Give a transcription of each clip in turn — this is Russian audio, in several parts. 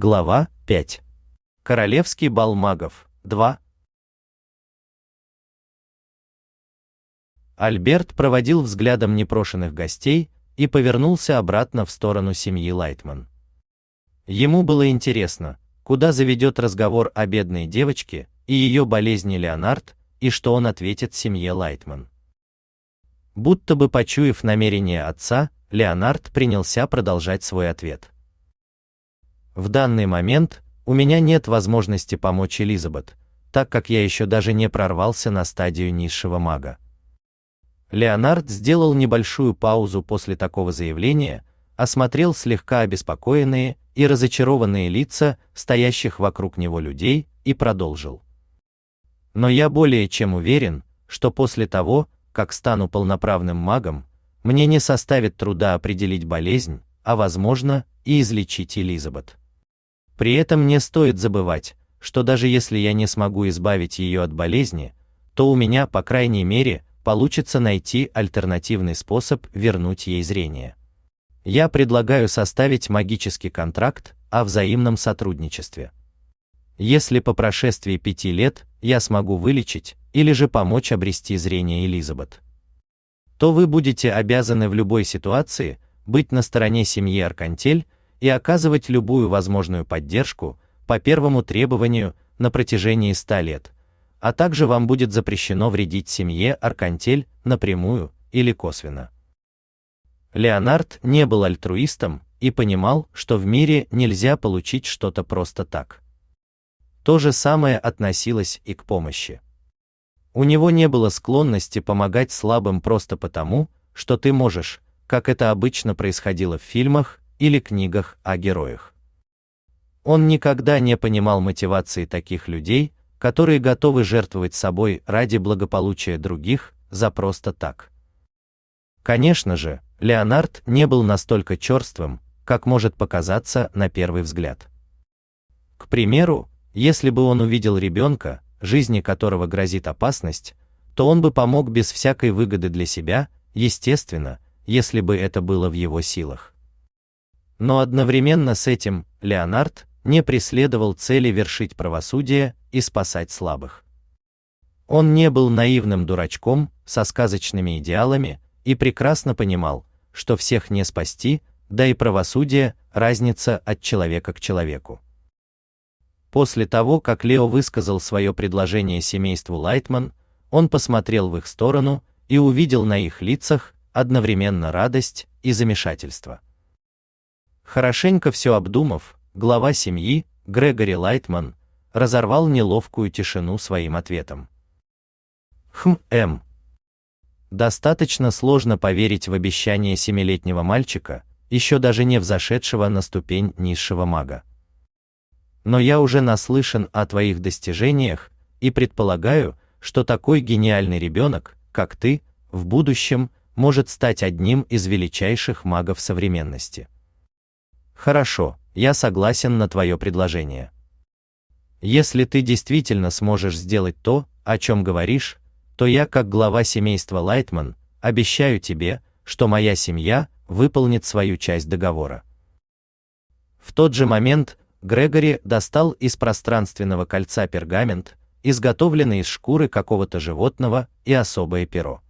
Глава 5. Королевский бал магов 2. Альберт проводил взглядом непрошенных гостей и повернулся обратно в сторону семьи Лайтман. Ему было интересно, куда заведет разговор о бедной девочке и ее болезни Леонард, и что он ответит семье Лайтман. Будто бы почуяв намерение отца, Леонард принялся продолжать свой ответ. В данный момент у меня нет возможности помочь Элизабет, так как я еще даже не прорвался на стадию низшего мага. Леонард сделал небольшую паузу после такого заявления, осмотрел слегка обеспокоенные и разочарованные лица стоящих вокруг него людей и продолжил. Но я более чем уверен, что после того, как стану полноправным магом, мне не составит труда определить болезнь, а возможно, и излечить Элизабет. При этом не стоит забывать, что даже если я не смогу избавить ее от болезни, то у меня, по крайней мере, получится найти альтернативный способ вернуть ей зрение. Я предлагаю составить магический контракт о взаимном сотрудничестве. Если по прошествии пяти лет я смогу вылечить или же помочь обрести зрение Элизабет, то вы будете обязаны в любой ситуации быть на стороне семьи Аркантель и оказывать любую возможную поддержку по первому требованию на протяжении 100 лет, а также вам будет запрещено вредить семье Аркантель напрямую или косвенно. Леонард не был альтруистом и понимал, что в мире нельзя получить что-то просто так. То же самое относилось и к помощи. У него не было склонности помогать слабым просто потому, что ты можешь, как это обычно происходило в фильмах или книгах о героях. Он никогда не понимал мотивации таких людей, которые готовы жертвовать собой ради благополучия других за просто так. Конечно же, Леонард не был настолько черствым, как может показаться на первый взгляд. К примеру, если бы он увидел ребенка, жизни которого грозит опасность, то он бы помог без всякой выгоды для себя, естественно, если бы это было в его силах. Но одновременно с этим Леонард не преследовал цели вершить правосудие и спасать слабых. Он не был наивным дурачком со сказочными идеалами и прекрасно понимал, что всех не спасти, да и правосудие разница от человека к человеку. После того, как Лео высказал свое предложение семейству Лайтман, он посмотрел в их сторону и увидел на их лицах одновременно радость и замешательство. Хорошенько все обдумав, глава семьи, Грегори Лайтман, разорвал неловкую тишину своим ответом. Хм, М. Достаточно сложно поверить в обещание семилетнего мальчика, еще даже не взошедшего на ступень низшего мага. Но я уже наслышан о твоих достижениях и предполагаю, что такой гениальный ребенок, как ты, в будущем может стать одним из величайших магов современности. Хорошо, я согласен на твое предложение. Если ты действительно сможешь сделать то, о чем говоришь, то я, как глава семейства Лайтман, обещаю тебе, что моя семья выполнит свою часть договора. В тот же момент Грегори достал из пространственного кольца пергамент, изготовленный из шкуры какого-то животного и особое перо,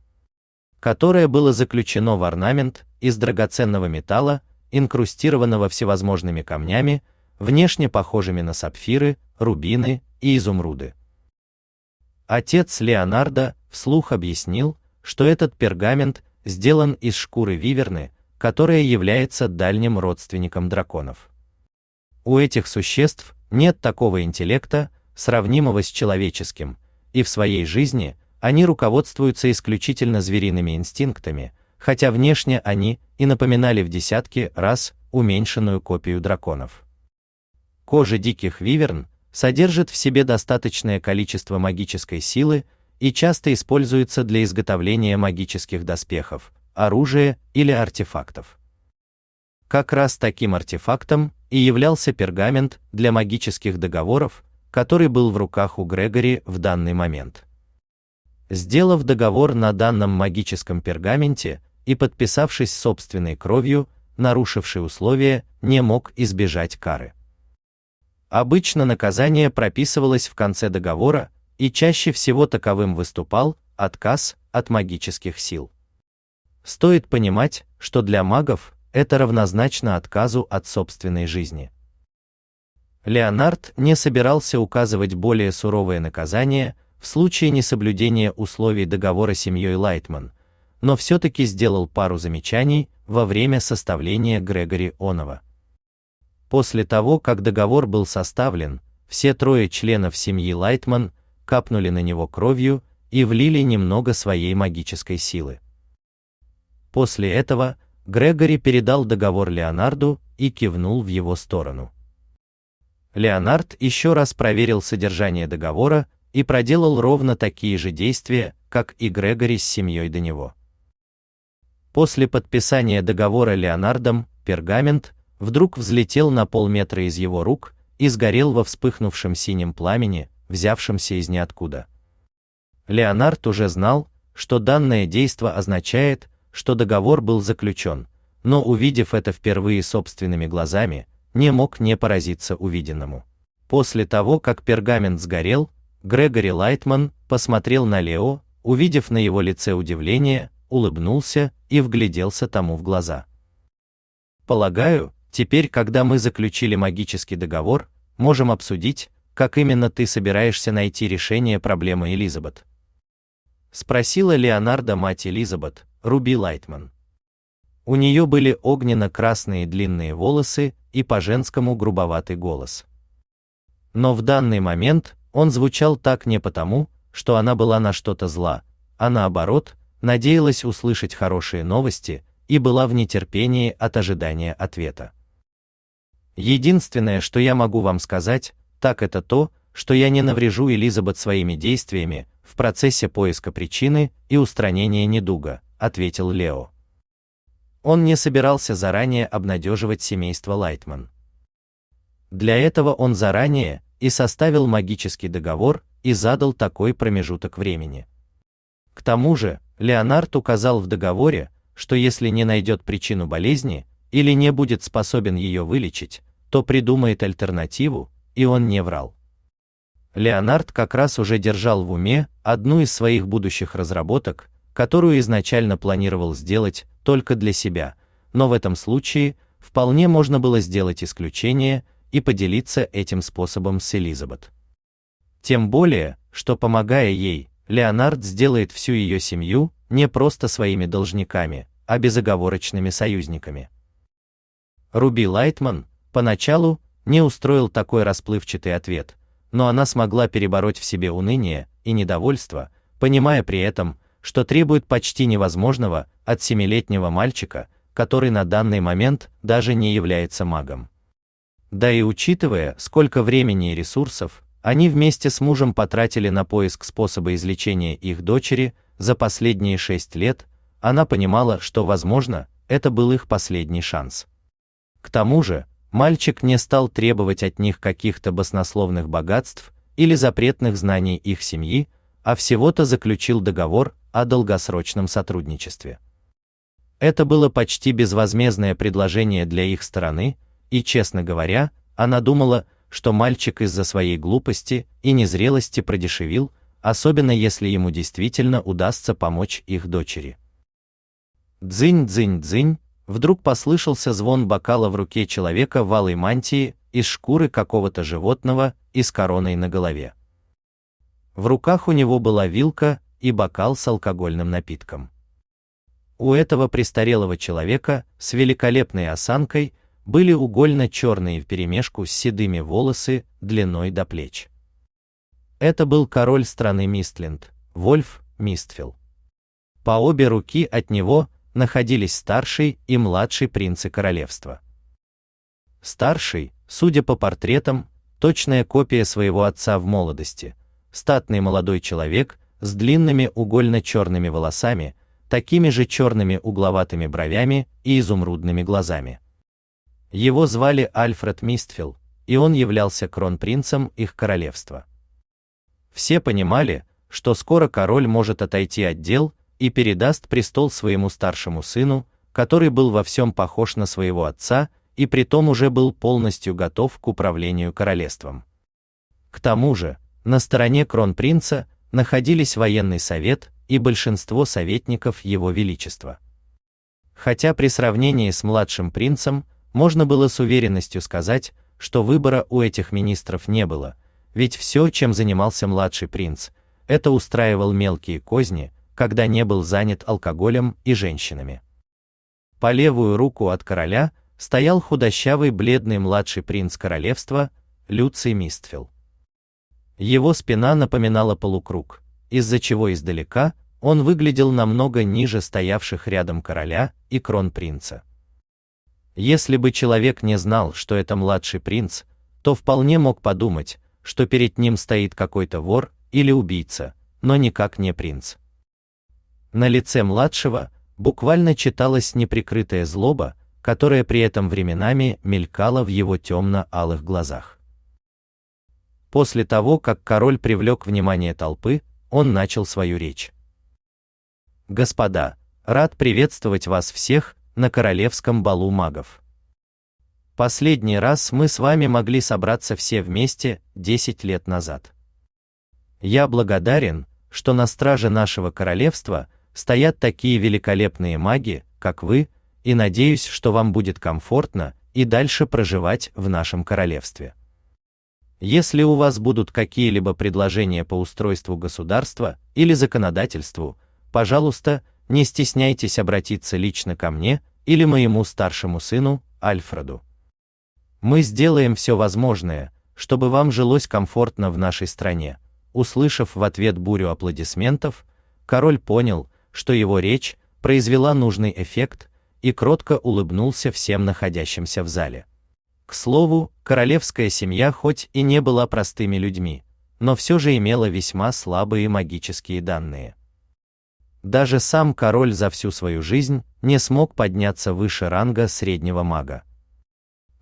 которое было заключено в орнамент из драгоценного металла инкрустированного всевозможными камнями, внешне похожими на сапфиры, рубины и изумруды. Отец Леонардо вслух объяснил, что этот пергамент сделан из шкуры виверны, которая является дальним родственником драконов. У этих существ нет такого интеллекта, сравнимого с человеческим, и в своей жизни они руководствуются исключительно звериными инстинктами, хотя внешне они и напоминали в десятки раз уменьшенную копию драконов. Кожа диких виверн содержит в себе достаточное количество магической силы и часто используется для изготовления магических доспехов, оружия или артефактов. Как раз таким артефактом и являлся пергамент для магических договоров, который был в руках у Грегори в данный момент. Сделав договор на данном магическом пергаменте, и подписавшись собственной кровью, нарушивший условия, не мог избежать кары. Обычно наказание прописывалось в конце договора, и чаще всего таковым выступал отказ от магических сил. Стоит понимать, что для магов это равнозначно отказу от собственной жизни. Леонард не собирался указывать более суровое наказание в случае несоблюдения условий договора с семьей Лайтман, но все-таки сделал пару замечаний во время составления Грегори Онова. После того, как договор был составлен, все трое членов семьи Лайтман капнули на него кровью и влили немного своей магической силы. После этого Грегори передал договор Леонарду и кивнул в его сторону. Леонард еще раз проверил содержание договора и проделал ровно такие же действия, как и Грегори с семьей до него. После подписания договора Леонардом пергамент вдруг взлетел на полметра из его рук и сгорел во вспыхнувшем синем пламени, взявшемся из ниоткуда. Леонард уже знал, что данное действо означает, что договор был заключен, но увидев это впервые собственными глазами, не мог не поразиться увиденному. После того, как пергамент сгорел, Грегори Лайтман посмотрел на Лео, увидев на его лице удивление, улыбнулся и вгляделся тому в глаза. Полагаю, теперь, когда мы заключили магический договор, можем обсудить, как именно ты собираешься найти решение проблемы Элизабет. Спросила Леонардо мать Элизабет, Руби Лайтман. У нее были огненно-красные длинные волосы и по-женскому грубоватый голос. Но в данный момент он звучал так не потому, что она была на что-то зла, а наоборот, надеялась услышать хорошие новости и была в нетерпении от ожидания ответа. Единственное, что я могу вам сказать, так это то, что я не наврежу Элизабет своими действиями в процессе поиска причины и устранения недуга, ответил Лео. Он не собирался заранее обнадеживать семейство Лайтман. Для этого он заранее и составил магический договор и задал такой промежуток времени. К тому же, Леонард указал в договоре, что если не найдет причину болезни или не будет способен ее вылечить, то придумает альтернативу, и он не врал. Леонард как раз уже держал в уме одну из своих будущих разработок, которую изначально планировал сделать только для себя, но в этом случае вполне можно было сделать исключение и поделиться этим способом с Элизабет. Тем более, что помогая ей, Леонард сделает всю ее семью не просто своими должниками, а безоговорочными союзниками. Руби Лайтман поначалу не устроил такой расплывчатый ответ, но она смогла перебороть в себе уныние и недовольство, понимая при этом, что требует почти невозможного от семилетнего мальчика, который на данный момент даже не является магом. Да и учитывая, сколько времени и ресурсов они вместе с мужем потратили на поиск способа излечения их дочери за последние шесть лет, она понимала, что, возможно, это был их последний шанс. К тому же, мальчик не стал требовать от них каких-то баснословных богатств или запретных знаний их семьи, а всего-то заключил договор о долгосрочном сотрудничестве. Это было почти безвозмездное предложение для их стороны, и, честно говоря, она думала, что мальчик из-за своей глупости и незрелости продешевил, особенно если ему действительно удастся помочь их дочери. Дзынь-дзынь-дзынь, вдруг послышался звон бокала в руке человека в алой мантии из шкуры какого-то животного и с короной на голове. В руках у него была вилка и бокал с алкогольным напитком. У этого престарелого человека с великолепной осанкой были угольно-черные вперемешку с седыми волосы длиной до плеч. Это был король страны Мистленд, Вольф Мистфилл. По обе руки от него находились старший и младший принцы королевства. Старший, судя по портретам, точная копия своего отца в молодости, статный молодой человек с длинными угольно-черными волосами, такими же черными угловатыми бровями и изумрудными глазами. Его звали Альфред Мистфилл, и он являлся кронпринцем их королевства. Все понимали, что скоро король может отойти от дел и передаст престол своему старшему сыну, который был во всем похож на своего отца и притом уже был полностью готов к управлению королевством. К тому же, на стороне кронпринца находились военный совет и большинство советников его величества. Хотя при сравнении с младшим принцем можно было с уверенностью сказать, что выбора у этих министров не было, ведь все, чем занимался младший принц, это устраивал мелкие козни, когда не был занят алкоголем и женщинами. По левую руку от короля стоял худощавый бледный младший принц королевства Люций Мистфил. Его спина напоминала полукруг, из-за чего издалека он выглядел намного ниже стоявших рядом короля и кронпринца. Если бы человек не знал, что это младший принц, то вполне мог подумать, что перед ним стоит какой-то вор или убийца, но никак не принц. На лице младшего буквально читалась неприкрытая злоба, которая при этом временами мелькала в его темно-алых глазах. После того, как король привлек внимание толпы, он начал свою речь. Господа, рад приветствовать вас всех на королевском балу магов. Последний раз мы с вами могли собраться все вместе 10 лет назад. Я благодарен, что на страже нашего королевства стоят такие великолепные маги, как вы, и надеюсь, что вам будет комфортно и дальше проживать в нашем королевстве. Если у вас будут какие-либо предложения по устройству государства или законодательству, пожалуйста, не стесняйтесь обратиться лично ко мне или моему старшему сыну, Альфреду. Мы сделаем все возможное, чтобы вам жилось комфортно в нашей стране. Услышав в ответ бурю аплодисментов, король понял, что его речь произвела нужный эффект и кротко улыбнулся всем находящимся в зале. К слову, королевская семья хоть и не была простыми людьми, но все же имела весьма слабые магические данные. Даже сам король за всю свою жизнь не смог подняться выше ранга среднего мага.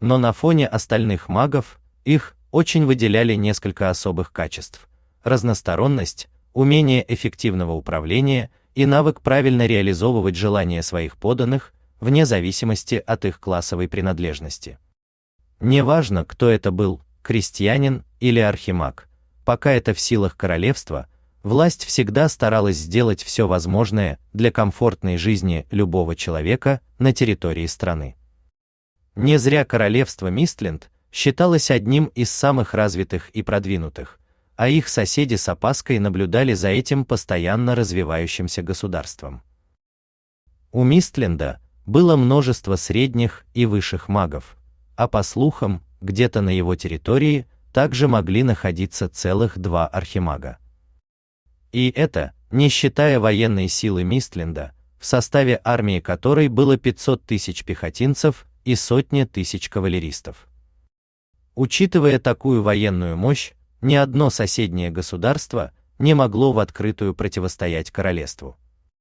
Но на фоне остальных магов их очень выделяли несколько особых качеств: разносторонность, умение эффективного управления и навык правильно реализовывать желания своих подданных вне зависимости от их классовой принадлежности. Неважно, кто это был, крестьянин или архимаг, пока это в силах королевства, власть всегда старалась сделать все возможное для комфортной жизни любого человека на территории страны. Не зря королевство Мистленд считалось одним из самых развитых и продвинутых, а их соседи с опаской наблюдали за этим постоянно развивающимся государством. У Мистленда было множество средних и высших магов, а по слухам, где-то на его территории также могли находиться целых два архимага. И это, не считая военной силы Мистленда, в составе армии которой было 500 тысяч пехотинцев и сотни тысяч кавалеристов. Учитывая такую военную мощь, ни одно соседнее государство не могло в открытую противостоять королевству.